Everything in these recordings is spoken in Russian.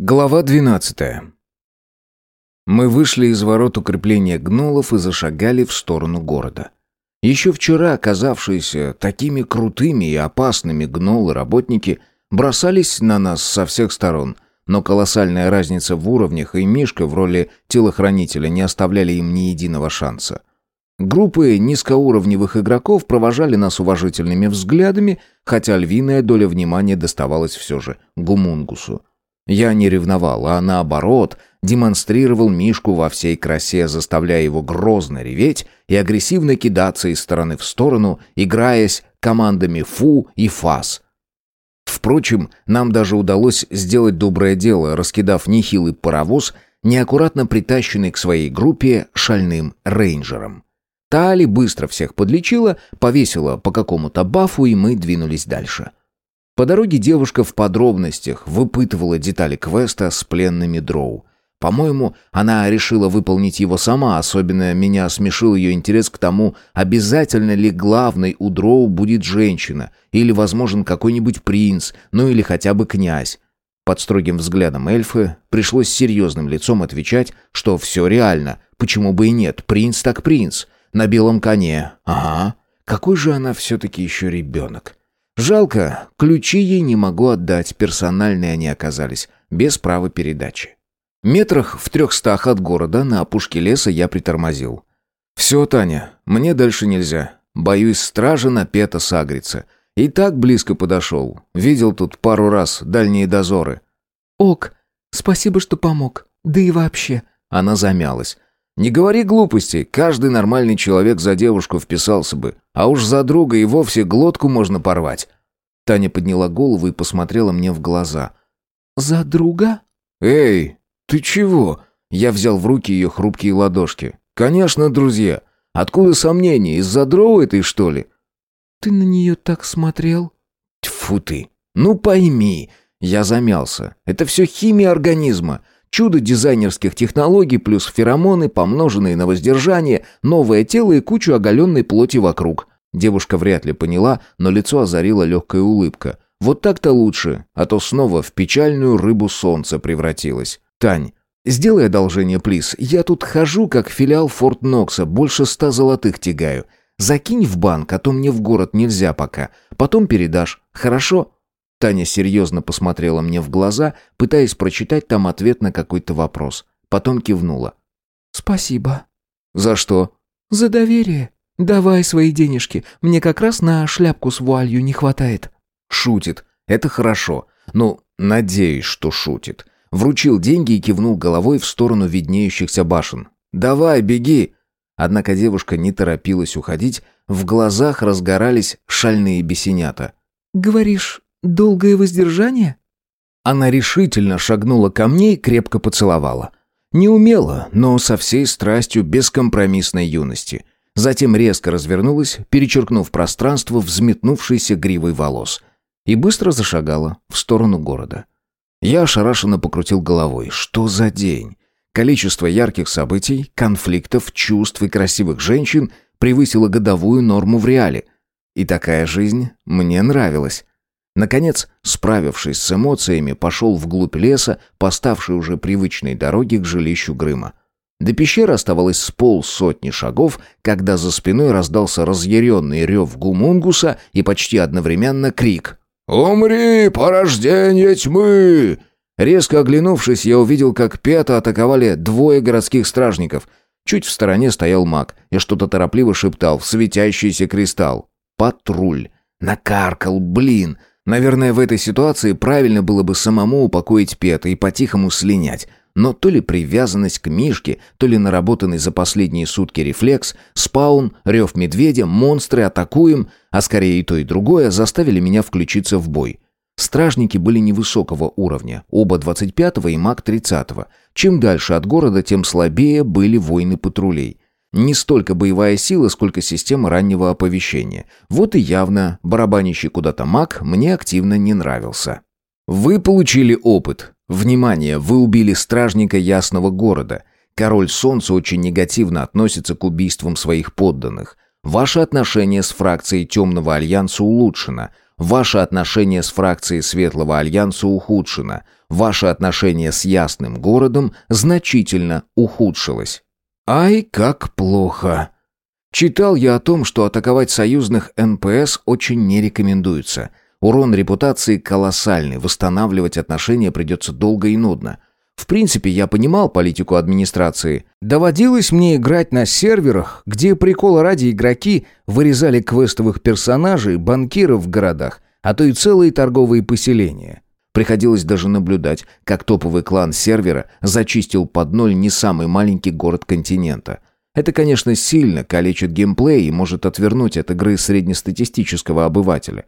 Глава 12. Мы вышли из ворот укрепления гнолов и зашагали в сторону города. Еще вчера оказавшиеся такими крутыми и опасными гнолы-работники бросались на нас со всех сторон, но колоссальная разница в уровнях и Мишка в роли телохранителя не оставляли им ни единого шанса. Группы низкоуровневых игроков провожали нас уважительными взглядами, хотя львиная доля внимания доставалась все же Гумунгусу. Я не ревновал, а наоборот, демонстрировал Мишку во всей красе, заставляя его грозно реветь и агрессивно кидаться из стороны в сторону, играясь командами «фу» и «фас». Впрочем, нам даже удалось сделать доброе дело, раскидав нехилый паровоз, неаккуратно притащенный к своей группе шальным рейнджером. Тали быстро всех подлечила, повесила по какому-то бафу, и мы двинулись дальше. По дороге девушка в подробностях выпытывала детали квеста с пленными дроу. По-моему, она решила выполнить его сама, особенно меня смешил ее интерес к тому, обязательно ли главной у дроу будет женщина, или возможен какой-нибудь принц, ну или хотя бы князь. Под строгим взглядом эльфы пришлось серьезным лицом отвечать, что все реально, почему бы и нет, принц так принц, на белом коне, ага, какой же она все-таки еще ребенок. Жалко, ключи ей не могу отдать, персональные они оказались, без права передачи. Метрах в трехстах от города на опушке леса я притормозил. «Все, Таня, мне дальше нельзя. Боюсь, стража на пета сагрится. И так близко подошел. Видел тут пару раз дальние дозоры». «Ок, спасибо, что помог. Да и вообще...» Она замялась. «Не говори глупостей, каждый нормальный человек за девушку вписался бы, а уж за друга и вовсе глотку можно порвать». Таня подняла голову и посмотрела мне в глаза. «За друга?» «Эй, ты чего?» Я взял в руки ее хрупкие ладошки. «Конечно, друзья. Откуда сомнения, из-за дрова этой, что ли?» «Ты на нее так смотрел?» «Тьфу ты! Ну пойми!» Я замялся. «Это все химия организма. Чудо дизайнерских технологий плюс феромоны, помноженные на воздержание, новое тело и кучу оголенной плоти вокруг. Девушка вряд ли поняла, но лицо озарила легкая улыбка. Вот так-то лучше, а то снова в печальную рыбу солнца превратилась. Тань, сделай одолжение, плиз. Я тут хожу, как филиал Форт Нокса, больше ста золотых тягаю. Закинь в банк, а то мне в город нельзя пока. Потом передашь. Хорошо? Таня серьезно посмотрела мне в глаза, пытаясь прочитать там ответ на какой-то вопрос. Потом кивнула. «Спасибо». «За что?» «За доверие. Давай свои денежки. Мне как раз на шляпку с вуалью не хватает». Шутит. Это хорошо. Ну, надеюсь, что шутит. Вручил деньги и кивнул головой в сторону виднеющихся башен. «Давай, беги!» Однако девушка не торопилась уходить, в глазах разгорались шальные бесенята. «Говоришь, Долгое воздержание? Она решительно шагнула ко мне и крепко поцеловала. Не умела, но со всей страстью бескомпромиссной юности. Затем резко развернулась, перечеркнув пространство взметнувшейся гривой волос. И быстро зашагала в сторону города. Я ошарашенно покрутил головой. Что за день? Количество ярких событий, конфликтов, чувств и красивых женщин превысило годовую норму в реале. И такая жизнь мне нравилась. Наконец, справившись с эмоциями, пошел вглубь леса, поставший уже привычной дороги к жилищу Грыма. До пещеры оставалось с полсотни шагов, когда за спиной раздался разъяренный рев гумунгуса и почти одновременно крик. «Умри, порождение тьмы!» Резко оглянувшись, я увидел, как Пета атаковали двое городских стражников. Чуть в стороне стоял маг и что-то торопливо шептал в светящийся кристалл. «Патруль!» Накаркал, блин! Наверное, в этой ситуации правильно было бы самому упокоить Пета и по-тихому слинять. Но то ли привязанность к Мишке, то ли наработанный за последние сутки рефлекс, спаун, рев медведя, монстры, атакуем, а скорее и то, и другое, заставили меня включиться в бой. Стражники были невысокого уровня, оба 25-го и маг 30-го. Чем дальше от города, тем слабее были войны патрулей. Не столько боевая сила, сколько система раннего оповещения. Вот и явно барабанящий куда-то маг мне активно не нравился. Вы получили опыт. Внимание, вы убили стражника Ясного города. Король Солнца очень негативно относится к убийствам своих подданных. Ваше отношение с фракцией Темного Альянса улучшено. Ваше отношение с фракцией Светлого Альянса ухудшено. Ваше отношение с Ясным городом значительно ухудшилось. Ай, как плохо. Читал я о том, что атаковать союзных НПС очень не рекомендуется. Урон репутации колоссальный, восстанавливать отношения придется долго и нудно. В принципе, я понимал политику администрации. Доводилось мне играть на серверах, где прикола ради игроки вырезали квестовых персонажей, банкиров в городах, а то и целые торговые поселения. Приходилось даже наблюдать, как топовый клан сервера зачистил под ноль не самый маленький город континента. Это, конечно, сильно калечит геймплей и может отвернуть от игры среднестатистического обывателя.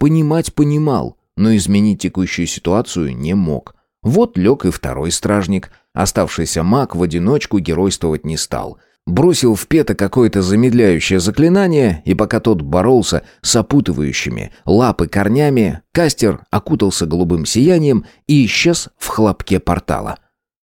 Понимать понимал, но изменить текущую ситуацию не мог – вот лег и второй стражник. Оставшийся маг в одиночку геройствовать не стал. Бросил в пета какое-то замедляющее заклинание, и пока тот боролся с опутывающими лапы корнями, кастер окутался голубым сиянием и исчез в хлопке портала.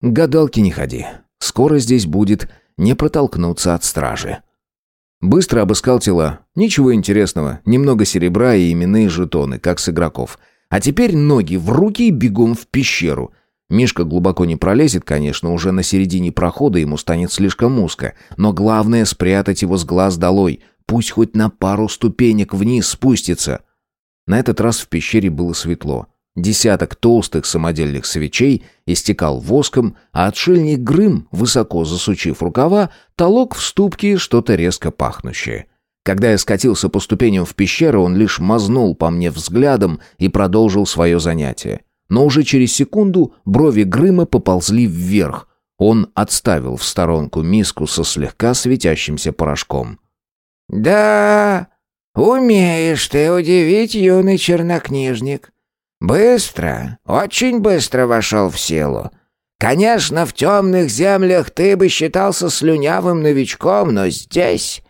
«Гадалки не ходи. Скоро здесь будет не протолкнуться от стражи». Быстро обыскал тела. Ничего интересного. Немного серебра и именные жетоны, как с игроков – а теперь ноги в руки и бегом в пещеру. Мишка глубоко не пролезет, конечно, уже на середине прохода ему станет слишком узко. Но главное спрятать его с глаз долой. Пусть хоть на пару ступенек вниз спустится. На этот раз в пещере было светло. Десяток толстых самодельных свечей истекал воском, а отшельник Грым, высоко засучив рукава, толок в ступке что-то резко пахнущее. Когда я скатился по ступеням в пещеру, он лишь мазнул по мне взглядом и продолжил свое занятие. Но уже через секунду брови Грыма поползли вверх. Он отставил в сторонку миску со слегка светящимся порошком. «Да, умеешь ты удивить, юный чернокнижник. Быстро, очень быстро вошел в силу. Конечно, в темных землях ты бы считался слюнявым новичком, но здесь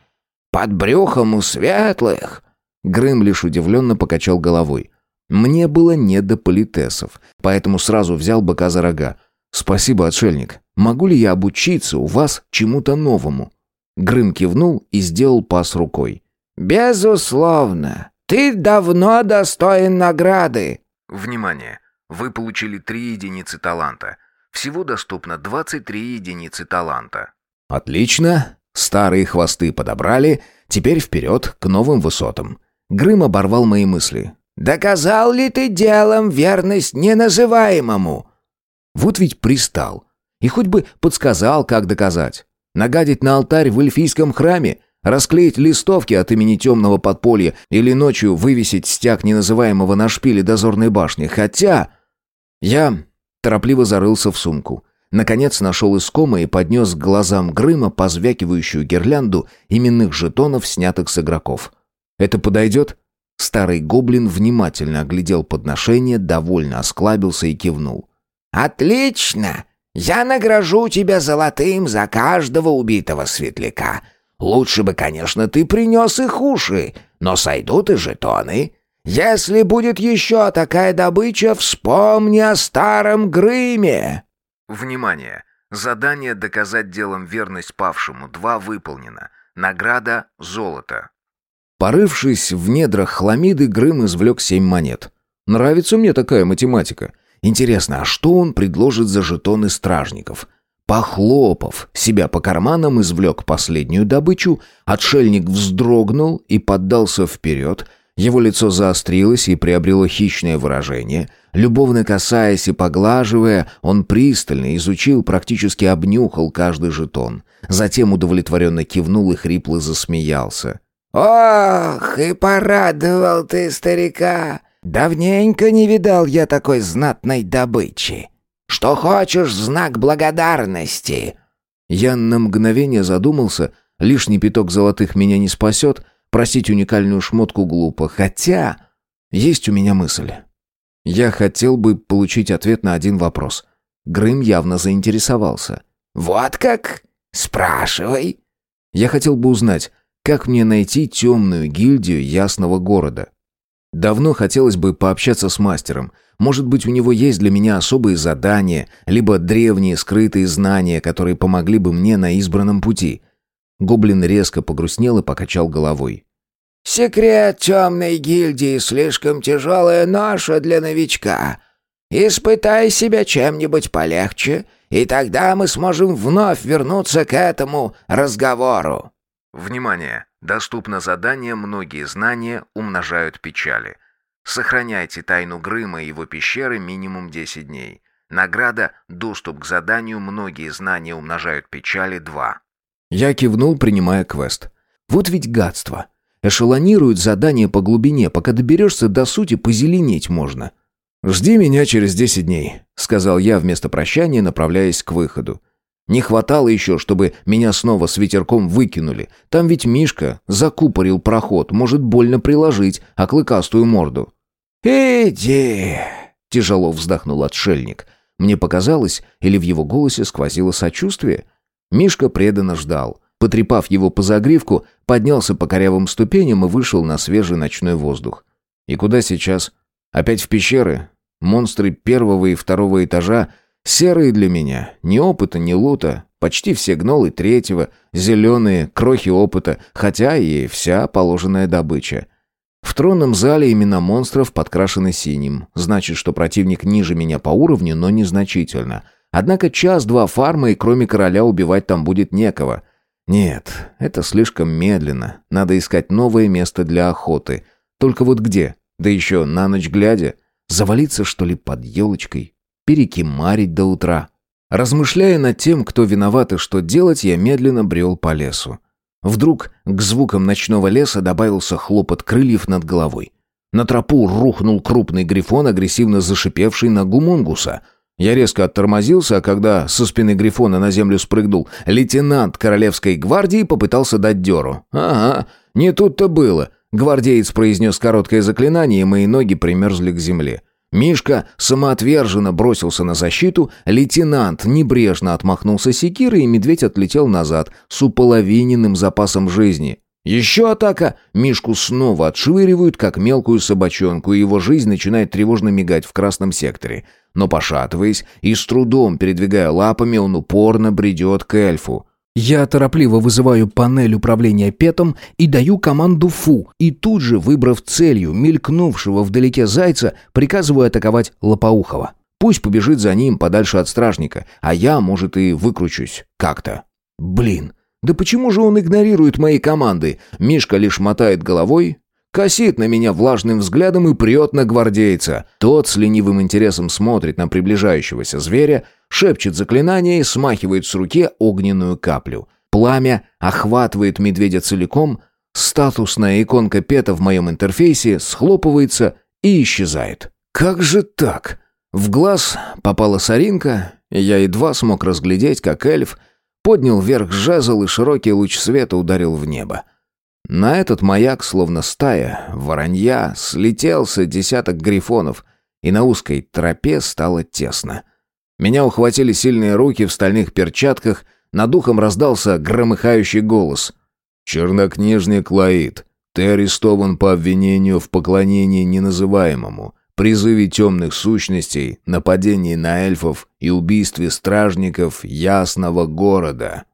под брюхом у светлых!» Грым лишь удивленно покачал головой. Мне было не до политесов, поэтому сразу взял быка за рога. «Спасибо, отшельник. Могу ли я обучиться у вас чему-то новому?» Грым кивнул и сделал пас рукой. «Безусловно. Ты давно достоин награды». «Внимание! Вы получили три единицы таланта. Всего доступно 23 единицы таланта». «Отлично. Старые хвосты подобрали, теперь вперед, к новым высотам. Грым оборвал мои мысли. «Доказал ли ты делом верность неназываемому?» Вот ведь пристал. И хоть бы подсказал, как доказать. Нагадить на алтарь в эльфийском храме, расклеить листовки от имени темного подполья или ночью вывесить стяг неназываемого на шпиле дозорной башни. Хотя... Я торопливо зарылся в сумку. Наконец нашел искомое и поднес к глазам Грыма позвякивающую гирлянду именных жетонов, снятых с игроков. «Это подойдет?» Старый гоблин внимательно оглядел подношение, довольно осклабился и кивнул. «Отлично! Я награжу тебя золотым за каждого убитого светляка. Лучше бы, конечно, ты принес их уши, но сойдут и жетоны. Если будет еще такая добыча, вспомни о старом Грыме!» Внимание! Задание «Доказать делом верность павшему» 2 выполнено. Награда – золото. Порывшись в недрах хламиды, Грым извлек семь монет. Нравится мне такая математика. Интересно, а что он предложит за жетоны стражников? Похлопав себя по карманам, извлек последнюю добычу, отшельник вздрогнул и поддался вперед, его лицо заострилось и приобрело хищное выражение. Любовно касаясь и поглаживая, он пристально изучил, практически обнюхал каждый жетон. Затем удовлетворенно кивнул и хрипло засмеялся. «Ох, и порадовал ты старика! Давненько не видал я такой знатной добычи. Что хочешь знак благодарности?» Я на мгновение задумался, лишний пяток золотых меня не спасет — Просить уникальную шмотку глупо, хотя... Есть у меня мысль. Я хотел бы получить ответ на один вопрос. Грым явно заинтересовался. «Вот как? Спрашивай». Я хотел бы узнать, как мне найти темную гильдию Ясного Города. Давно хотелось бы пообщаться с мастером. Может быть, у него есть для меня особые задания, либо древние скрытые знания, которые помогли бы мне на избранном пути. Гоблин резко погрустнел и покачал головой. Секрет темной гильдии слишком тяжелая ноша для новичка. Испытай себя чем-нибудь полегче, и тогда мы сможем вновь вернуться к этому разговору». Внимание! Доступно задание «Многие знания умножают печали». Сохраняйте тайну Грыма и его пещеры минимум 10 дней. Награда «Доступ к заданию «Многие знания умножают печали» 2». Я кивнул, принимая квест. Вот ведь гадство. Эшелонируют задание по глубине, пока доберешься до сути, позеленеть можно. «Жди меня через десять дней», — сказал я вместо прощания, направляясь к выходу. Не хватало еще, чтобы меня снова с ветерком выкинули. Там ведь Мишка закупорил проход, может больно приложить, а клыкастую морду. «Иди!» — тяжело вздохнул отшельник. Мне показалось, или в его голосе сквозило сочувствие. Мишка преданно ждал. Потрепав его по загривку, поднялся по корявым ступеням и вышел на свежий ночной воздух. И куда сейчас? Опять в пещеры? Монстры первого и второго этажа серые для меня. Ни опыта, ни лута. Почти все гнолы третьего, зеленые, крохи опыта, хотя и вся положенная добыча. В тронном зале имена монстров подкрашены синим. Значит, что противник ниже меня по уровню, но незначительно. Однако час-два фарма, и кроме короля убивать там будет некого. Нет, это слишком медленно. Надо искать новое место для охоты. Только вот где? Да еще на ночь глядя. Завалиться, что ли, под елочкой? Перекимарить до утра? Размышляя над тем, кто виноват и что делать, я медленно брел по лесу. Вдруг к звукам ночного леса добавился хлопот крыльев над головой. На тропу рухнул крупный грифон, агрессивно зашипевший на гумунгуса — я резко оттормозился, а когда со спины Грифона на землю спрыгнул, лейтенант Королевской гвардии попытался дать дёру. «Ага, не тут-то было». Гвардеец произнес короткое заклинание, и мои ноги примерзли к земле. Мишка самоотверженно бросился на защиту, лейтенант небрежно отмахнулся секирой, и медведь отлетел назад с уполовиненным запасом жизни. Еще атака. Мишку снова отшвыривают, как мелкую собачонку, и его жизнь начинает тревожно мигать в красном секторе но пошатываясь и с трудом передвигая лапами, он упорно бредет к эльфу. Я торопливо вызываю панель управления петом и даю команду «фу», и тут же, выбрав целью мелькнувшего вдалеке зайца, приказываю атаковать Лопоухова. Пусть побежит за ним подальше от стражника, а я, может, и выкручусь как-то. Блин, да почему же он игнорирует мои команды? Мишка лишь мотает головой, косит на меня влажным взглядом и прет на гвардейца. Тот с ленивым интересом смотрит на приближающегося зверя, шепчет заклинание и смахивает с руки огненную каплю. Пламя охватывает медведя целиком, статусная иконка пета в моем интерфейсе схлопывается и исчезает. Как же так? В глаз попала соринка, и я едва смог разглядеть, как эльф поднял вверх жезл и широкий луч света ударил в небо. На этот маяк, словно стая, воронья, слетелся десяток грифонов, и на узкой тропе стало тесно. Меня ухватили сильные руки в стальных перчатках, над ухом раздался громыхающий голос. «Чернокнижник Лаид, ты арестован по обвинению в поклонении неназываемому, призыве темных сущностей, нападении на эльфов и убийстве стражников Ясного города».